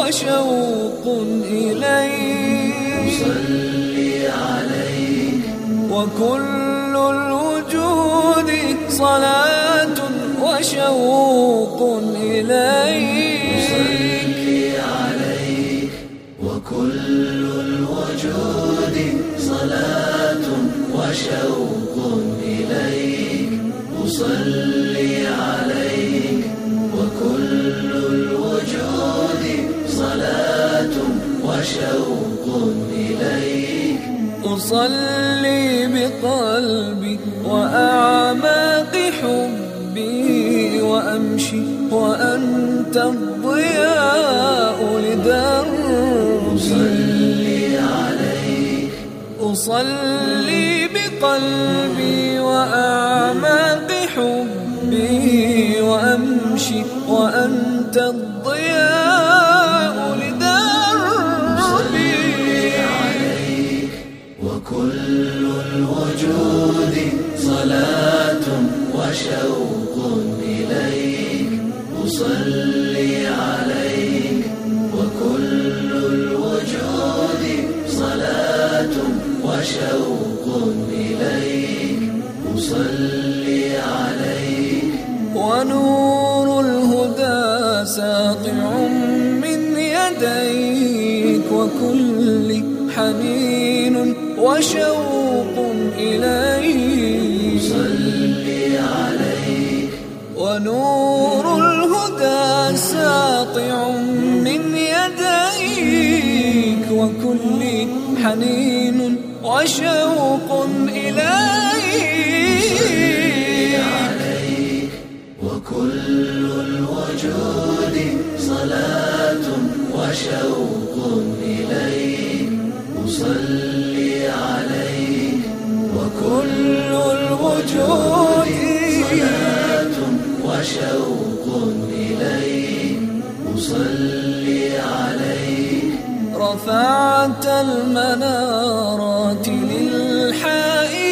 وشوق إليك. صلي عليك وكل الوجود صلاة وشوق إليك. صلي عليك وكل الوجود صلاة وشوق إليك. أصلي وشوق إليك. أصلي بقلبي وأعماق حبي وأمشي وأنت الضياء لدربي صلي عليك. أصلي بقلبي وأعماق أصلي عليك وكل الوجود صلاة وشوق إليك أصلي عليك ونور الهدى ساطع من يديك وكل حنين وشوق إليك. صلي عليك ونور يديك وكل حنين وشوق إليك عليك وكل الوجود صلاة وشوق إليك أصلي عليك كل الوجود صلاة وشوق إليك أصلي رفعت المنارات للحائرين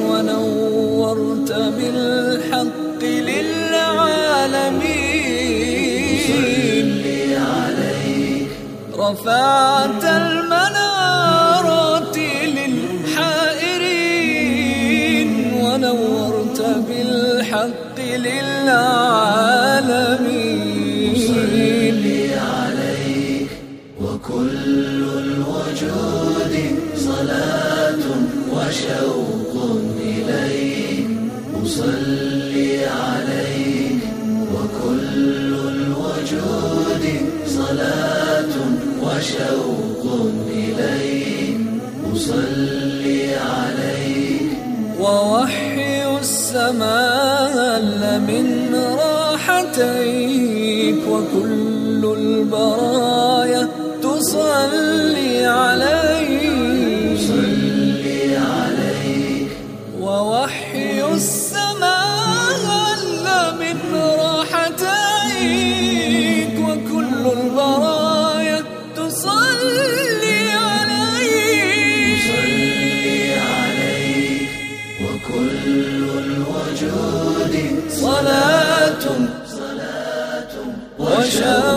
ونورت بالحق للعالمين. رفعت المنارات وشوق إليك أصلي عليك وكل الوجود صلاة وشوق إليك أصلي عليك. ووحي السماء من راحتيك وكل البرايا ووحي السماء من راحتيك وكل البرايا تصلي عليك. صلي عليك وكل الوجود صلاة صلاة وشوق